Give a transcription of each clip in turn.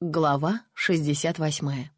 Глава 68.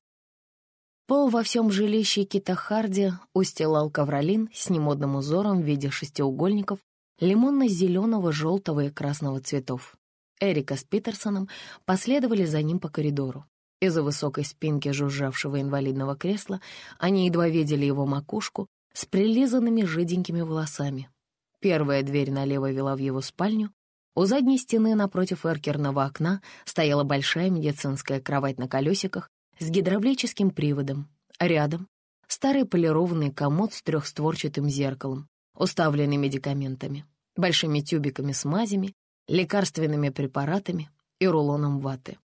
Пол во всем жилище Кита Харди устилал ковролин с немодным узором в виде шестиугольников лимонно-зеленого, желтого и красного цветов. Эрика с Питерсоном последовали за ним по коридору. Из-за высокой спинки жужжавшего инвалидного кресла они едва видели его макушку с прилизанными жиденькими волосами. Первая дверь налево вела в его спальню, у задней стены напротив эркерного окна стояла большая медицинская кровать на колесиках с гидравлическим приводом. Рядом — старый полированный комод с трехстворчатым зеркалом, уставленный медикаментами, большими тюбиками с мазями, лекарственными препаратами и рулоном ваты.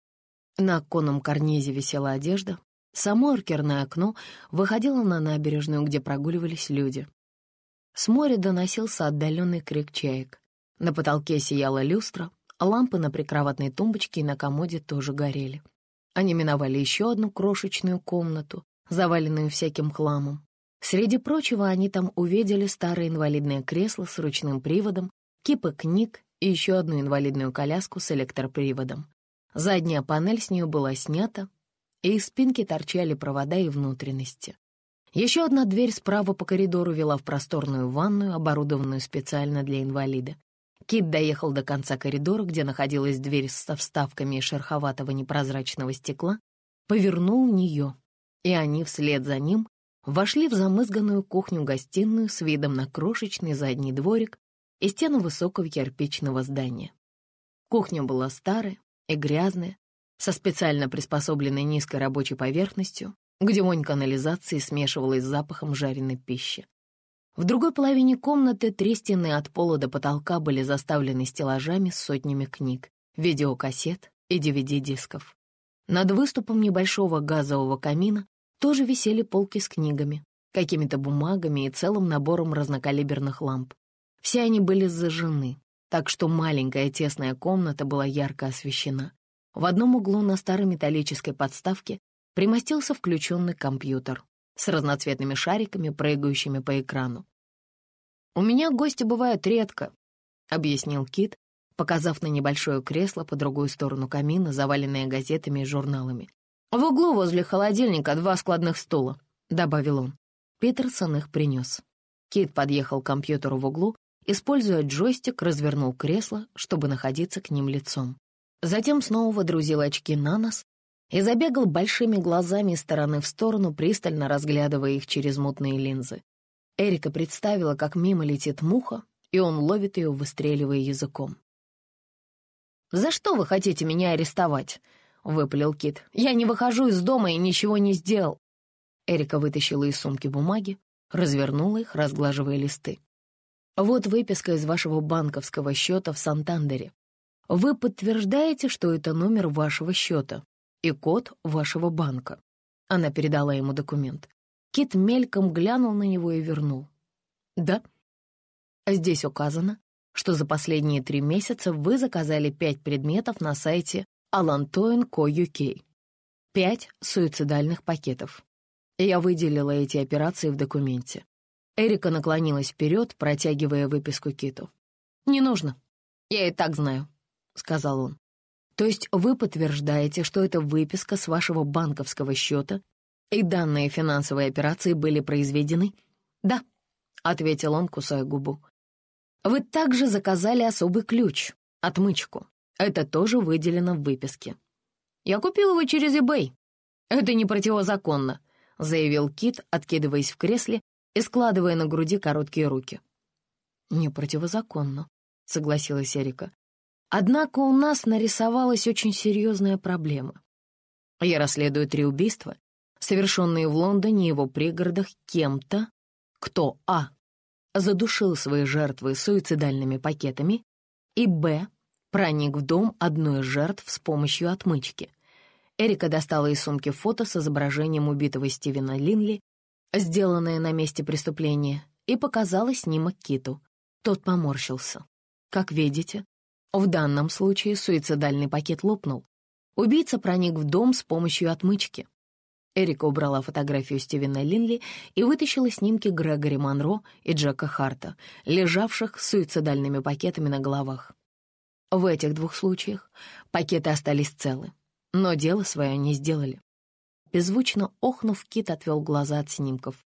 На оконном карнизе висела одежда. Само эркерное окно выходило на набережную, где прогуливались люди. С моря доносился отдаленный крик чаек. На потолке сияла люстра, а лампы на прикроватной тумбочке и на комоде тоже горели. Они миновали еще одну крошечную комнату, заваленную всяким хламом. Среди прочего они там увидели старое инвалидное кресло с ручным приводом, кипы книг и еще одну инвалидную коляску с электроприводом. Задняя панель с нее была снята, и из спинки торчали провода и внутренности. Еще одна дверь справа по коридору вела в просторную ванную, оборудованную специально для инвалида. Кит доехал до конца коридора, где находилась дверь со вставками шероховатого непрозрачного стекла, повернул в нее, и они вслед за ним вошли в замызганную кухню-гостиную с видом на крошечный задний дворик и стену высокого кирпичного здания. Кухня была старая и грязная, со специально приспособленной низкой рабочей поверхностью, где вонь канализации смешивалась с запахом жареной пищи. В другой половине комнаты три от пола до потолка были заставлены стеллажами с сотнями книг, видеокассет и DVD-дисков. Над выступом небольшого газового камина тоже висели полки с книгами, какими-то бумагами и целым набором разнокалиберных ламп. Все они были зажжены, так что маленькая тесная комната была ярко освещена. В одном углу на старой металлической подставке примостился включенный компьютер с разноцветными шариками, прыгающими по экрану. «У меня гости бывают редко», — объяснил Кит, показав на небольшое кресло по другую сторону камина, заваленное газетами и журналами. «В углу возле холодильника два складных стула», — добавил он. Питерсон их принес. Кит подъехал к компьютеру в углу, используя джойстик, развернул кресло, чтобы находиться к ним лицом. Затем снова водрузил очки на нос и забегал большими глазами из стороны в сторону, пристально разглядывая их через мутные линзы. Эрика представила, как мимо летит муха, и он ловит ее, выстреливая языком. «За что вы хотите меня арестовать?» — выпалил Кит. «Я не выхожу из дома и ничего не сделал». Эрика вытащила из сумки бумаги, развернула их, разглаживая листы. «Вот выписка из вашего банковского счета в Сантандере. Вы подтверждаете, что это номер вашего счета, и код вашего банка». Она передала ему документ. Кит мельком глянул на него и вернул. «Да. Здесь указано, что за последние три месяца вы заказали пять предметов на сайте alantoin.co.uk. Пять суицидальных пакетов. Я выделила эти операции в документе. Эрика наклонилась вперед, протягивая выписку Киту. «Не нужно. Я и так знаю», — сказал он. То есть вы подтверждаете, что это выписка с вашего банковского счета, и данные финансовые операции были произведены? Да, — ответил он, кусая губу. Вы также заказали особый ключ, отмычку. Это тоже выделено в выписке. Я купил его через eBay. Это не противозаконно, — заявил Кит, откидываясь в кресле и складывая на груди короткие руки. «Не противозаконно», — согласилась Эрика. Однако у нас нарисовалась очень серьезная проблема. Я расследую три убийства, совершенные в Лондоне и его пригородах кем-то, кто а. задушил свои жертвы суицидальными пакетами и б. проник в дом одной из жертв с помощью отмычки. Эрика достала из сумки фото с изображением убитого Стивена Линли, сделанное на месте преступления, и показала снимок Киту. Тот поморщился. Как видите, в данном случае суицидальный пакет лопнул. Убийца проник в дом с помощью отмычки. Эрика убрала фотографию Стивена Линли и вытащила снимки Грегори Монро и Джека Харта, лежавших с суицидальными пакетами на головах. В этих двух случаях пакеты остались целы. но дело свое не сделали. Беззвучно охнув, Кит отвел глаза от снимков.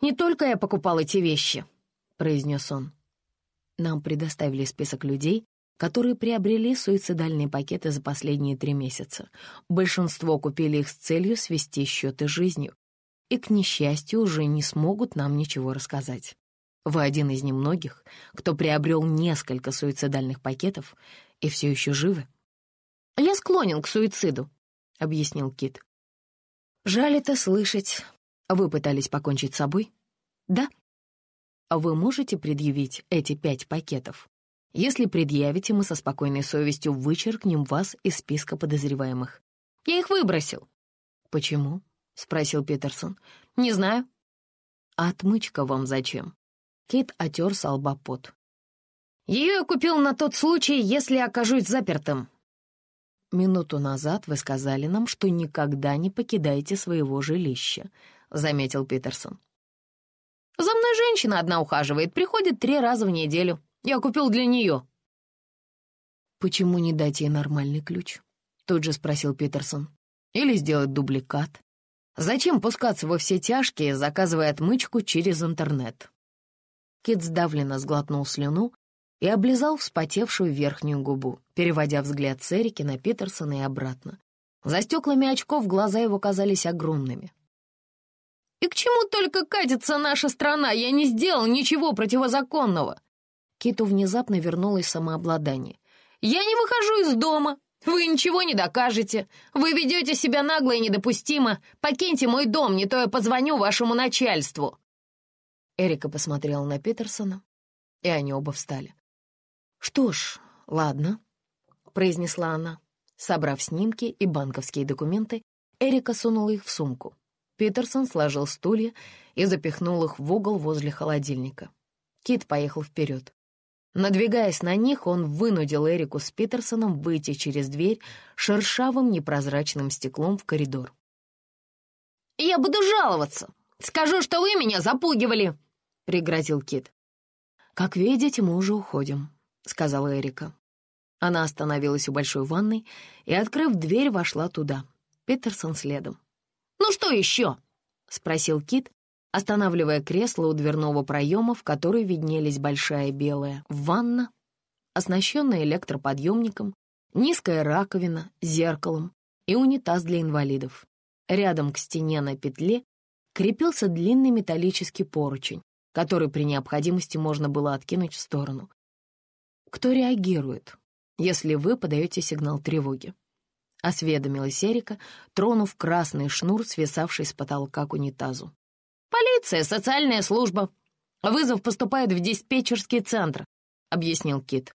«Не только я покупал эти вещи», — произнес он. Нам предоставили список людей, которые приобрели суицидальные пакеты за последние три месяца. Большинство купили их с целью свести счеты с жизнью. И, к несчастью, уже не смогут нам ничего рассказать. Вы один из немногих, кто приобрел несколько суицидальных пакетов и все еще живы. «Я склонен к суициду», — объяснил Кит. «Жаль это слышать. Вы пытались покончить с собой?» «Да». «Вы можете предъявить эти пять пакетов?» Если предъявите, мы со спокойной совестью вычеркнем вас из списка подозреваемых. Я их выбросил. Почему? Спросил Питерсон. Не знаю. А отмычка вам зачем? Кейт отер с лба пот. Ее я купил на тот случай, если окажусь запертым. Минуту назад вы сказали нам, что никогда не покидаете своего жилища, заметил Питерсон. За мной женщина одна ухаживает, приходит три раза в неделю. Я купил для нее». «Почему не дать ей нормальный ключ?» — тут же спросил Питерсон. «Или сделать дубликат? Зачем пускаться во все тяжкие, заказывая отмычку через интернет?» Кит сдавленно сглотнул слюну и облизал вспотевшую верхнюю губу, переводя взгляд с Эрики на Питерсона и обратно. За стеклами очков глаза его казались огромными. «И к чему только катится наша страна? Я не сделал ничего противозаконного!» Киту внезапно вернулось самообладание. «Я не выхожу из дома. Вы ничего не докажете. Вы ведете себя нагло и недопустимо. Покиньте мой дом, не то я позвоню вашему начальству». Эрика посмотрела на Питерсона, и они оба встали. «Что ж, ладно», — произнесла она. Собрав снимки и банковские документы, Эрика сунула их в сумку. Питерсон сложил стулья и запихнул их в угол возле холодильника. Кит поехал вперед. Надвигаясь на них, он вынудил Эрику с Питерсоном выйти через дверь шершавым непрозрачным стеклом в коридор. «Я буду жаловаться! Скажу, что вы меня запугивали!» — пригрозил Кит. «Как видите, мы уже уходим», — сказала Эрика. Она остановилась у большой ванной и, открыв дверь, вошла туда. Питерсон следом. «Ну что еще?» — спросил Кит, останавливая кресло у дверного проема, в которой виднелись большая белая ванна, оснащенная электроподъемником, низкая раковина, зеркалом и унитаз для инвалидов. Рядом к стене на петле крепился длинный металлический поручень, который при необходимости можно было откинуть в сторону. Кто реагирует, если вы подаете сигнал тревоги? Осведомилась Эрика, тронув красный шнур, свисавший с потолка к унитазу. «Полиция, социальная служба. Вызов поступает в диспетчерский центр», — объяснил Кит.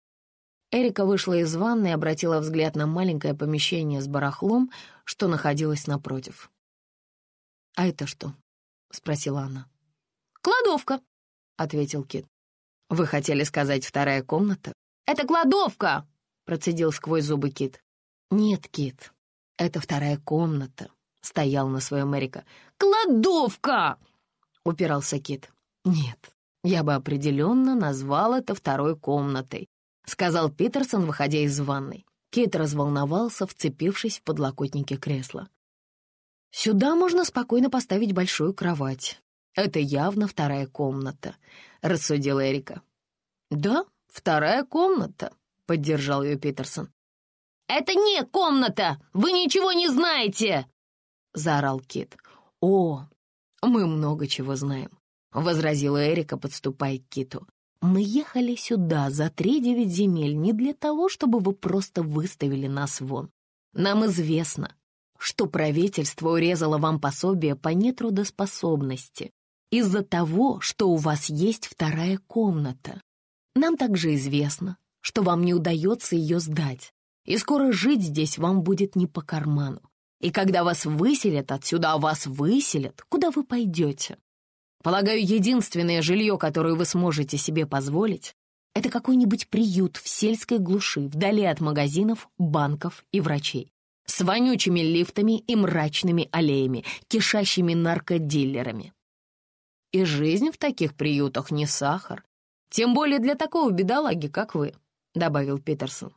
Эрика вышла из ванны и обратила взгляд на маленькое помещение с барахлом, что находилось напротив. «А это что?» — спросила она. «Кладовка», — ответил Кит. «Вы хотели сказать вторая комната?» «Это кладовка!» — процедил сквозь зубы Кит. «Нет, Кит, это вторая комната», — стоял на своем Эрика. «Кладовка!» — упирался Кит. «Нет, я бы определенно назвал это второй комнатой», — сказал Питерсон, выходя из ванной. Кит разволновался, вцепившись в подлокотники кресла. «Сюда можно спокойно поставить большую кровать. Это явно вторая комната», — рассудила Эрика. «Да, вторая комната», — поддержал ее Питерсон. «Это не комната! Вы ничего не знаете!» — заорал Кит. «О, «Мы много чего знаем», — возразила Эрика, подступая к Киту. «Мы ехали сюда за три-девять земель не для того, чтобы вы просто выставили нас вон. Нам известно, что правительство урезало вам пособие по нетрудоспособности из-за того, что у вас есть вторая комната. Нам также известно, что вам не удается ее сдать, и скоро жить здесь вам будет не по карману. И когда вас выселят отсюда, а вас выселят, куда вы пойдете? Полагаю, единственное жилье, которое вы сможете себе позволить, это какой-нибудь приют в сельской глуши, вдали от магазинов, банков и врачей, с вонючими лифтами и мрачными аллеями, кишащими наркодиллерами. И жизнь в таких приютах не сахар, тем более для такого бедолаги, как вы, — добавил Питерсон.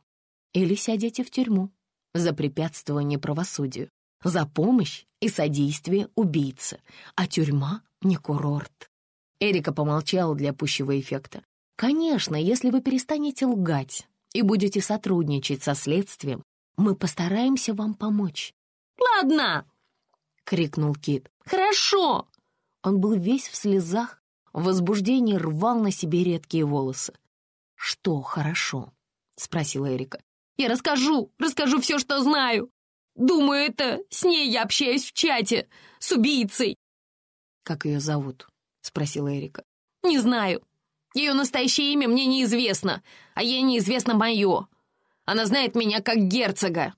Или сядете в тюрьму, за препятствование правосудию, за помощь и содействие убийце, а тюрьма — не курорт. Эрика помолчала для пущего эффекта. «Конечно, если вы перестанете лгать и будете сотрудничать со следствием, мы постараемся вам помочь». «Ладно!» — крикнул Кит. «Хорошо!» Он был весь в слезах, в возбуждении рвал на себе редкие волосы. «Что хорошо?» — спросила Эрика. «Я расскажу, расскажу все, что знаю. Думаю, это с ней я общаюсь в чате, с убийцей». «Как ее зовут?» — спросила Эрика. «Не знаю. Ее настоящее имя мне неизвестно, а ей неизвестно мое. Она знает меня как герцога».